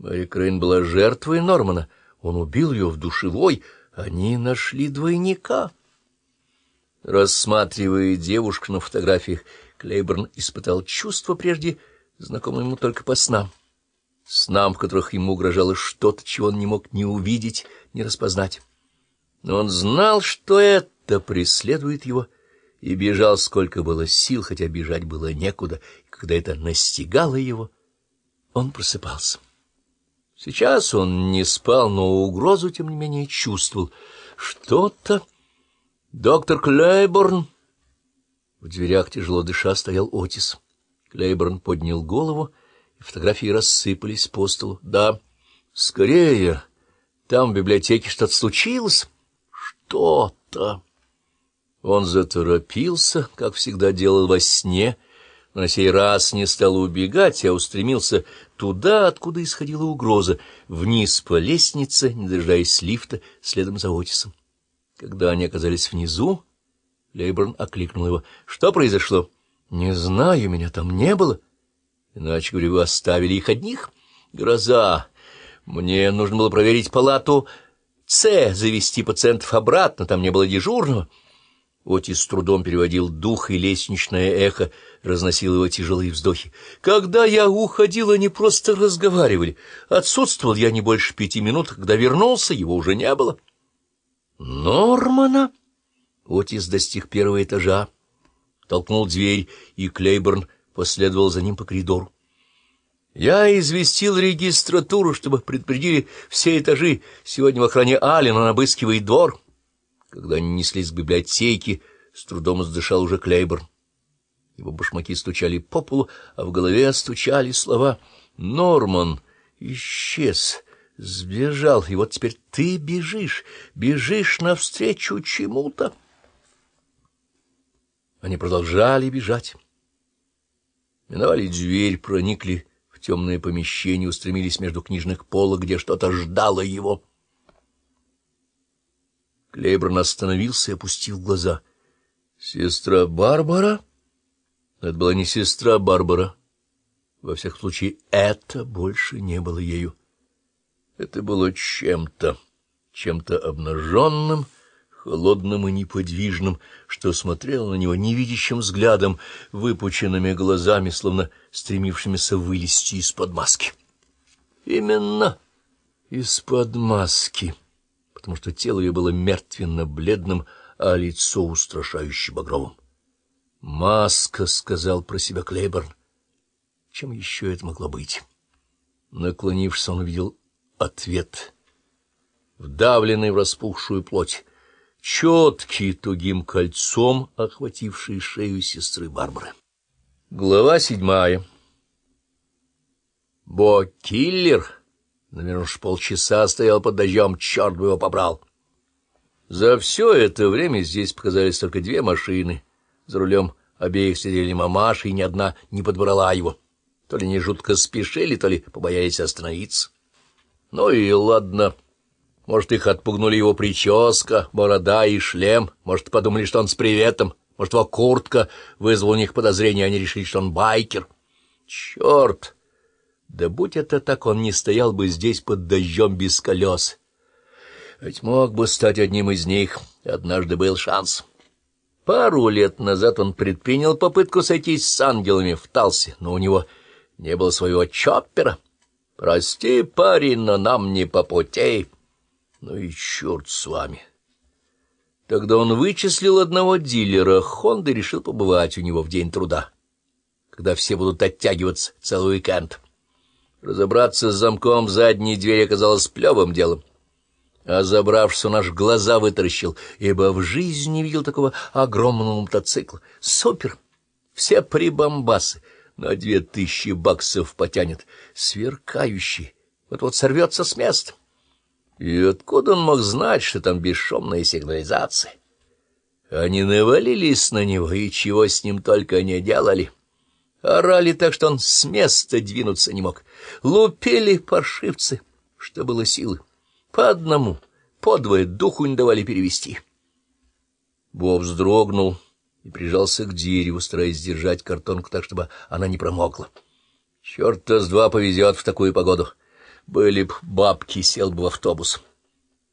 Мэри Крейн была жертвой Нормана. Он убил ее в душевой. Они нашли двойника. Рассматривая девушку на фотографиях, Клейборн испытал чувство, прежде знакомое ему только по снам. Снам, в которых ему угрожало что-то, чего он не мог ни увидеть, ни распознать. Но он знал, что это преследует его, и бежал, сколько было сил, хотя бежать было некуда, и когда это настигало его, он просыпался. Сейчас он не спал, но угрозу, тем не менее, чувствовал. Что-то... «Доктор Клейборн!» В дверях, тяжело дыша, стоял Отис. Клейборн поднял голову, и фотографии рассыпались по столу. «Да, скорее! Там в библиотеке что-то случилось!» «Что-то!» Он заторопился, как всегда делал во сне, но на сей раз не стал убегать, а устремился туда, откуда исходила угроза, вниз по лестнице, не дожидаясь лифта, следом за Отисом. Когда они оказались внизу, Лейборн окликнул его. — Что произошло? — Не знаю, меня там не было. Иначе, говорю, вы оставили их одних? — Гроза. Мне нужно было проверить палату С, завести пациентов обратно, там не было дежурного. Отис с трудом переводил дух, и лестничное эхо разносило его тяжелые вздохи. Когда я уходил, они просто разговаривали. Отсутствовал я не больше пяти минут, когда вернулся, его уже не было. — Нормана? Отис достиг первого этажа, толкнул дверь, и Клейборн последовал за ним по коридору. Я известил регистратуру, чтобы предупредили все этажи. Сегодня в охране Аллен обыскивает двор. Когда они неслись к библиотеке, с трудом издышал уже Клейборн. Его башмаки стучали по полу, а в голове стучали слова «Норман исчез». Сбежал, и вот теперь ты бежишь, бежишь навстречу чему-то. Они продолжали бежать. Миновали дверь, проникли в темное помещение, устремились между книжных полок, где что-то ждало его. Клейборн остановился и опустил глаза. «Сестра Барбара?» Это была не сестра Барбара. Во всяком случае, это больше не было ею. Это было чем-то, чем-то обнаженным, холодным и неподвижным, что смотрел на него невидящим взглядом, выпученными глазами, словно стремившимися вылезти из-под маски. Именно из-под маски, потому что тело ее было мертвенно-бледным, а лицо устрашающе багровым. «Маска», — сказал про себя Клейборн. Чем еще это могло быть? Наклонившись, он увидел ответ, вдавленный в распухшую плоть, четкий тугим кольцом, охвативший шею сестры Барбары. Глава седьмая. Бо-киллер, наверное, уж полчаса стоял под дождем, черт бы его побрал. За все это время здесь показались только две машины. За рулем обеих сидели мамаши, и ни одна не подбрала его. То ли не жутко спешили, то ли побоялись остановиться. Ну и ладно. Может, их отпугнули его прическа, борода и шлем. Может, подумали, что он с приветом. Может, его куртка вызвала у них подозрение, они решили, что он байкер. Черт! Да будь это так, он не стоял бы здесь под дождем без колес. Ведь мог бы стать одним из них. Однажды был шанс. Пару лет назад он предпринял попытку сойтись с ангелами в Талсе, но у него не было своего чоппера. Прости, парень, но нам не по пути. Ну и черт с вами. Тогда он вычислил одного дилера Хонда и решил побывать у него в день труда, когда все будут оттягиваться целый уикенд. Разобраться с замком задней двери оказалось плевым делом. А забравшись, он аж глаза вытаращил, ибо в жизни не видел такого огромного мотоцикла. Супер! Все прибамбасы! на две тысячи баксов потянет, сверкающий, вот-вот сорвется с места. И откуда он мог знать, что там бесшумная сигнализация? Они навалились на него, и чего с ним только не делали. Орали так, что он с места двинуться не мог. Лупили паршивцы, что было силы. По одному, по двое духу не давали перевести. Боб вздрогнул и прижался к дереву, стараясь сдержать картонку так, чтобы она не промокла. Черт-то с два повезет в такую погоду. Были б бабки, сел бы в автобус.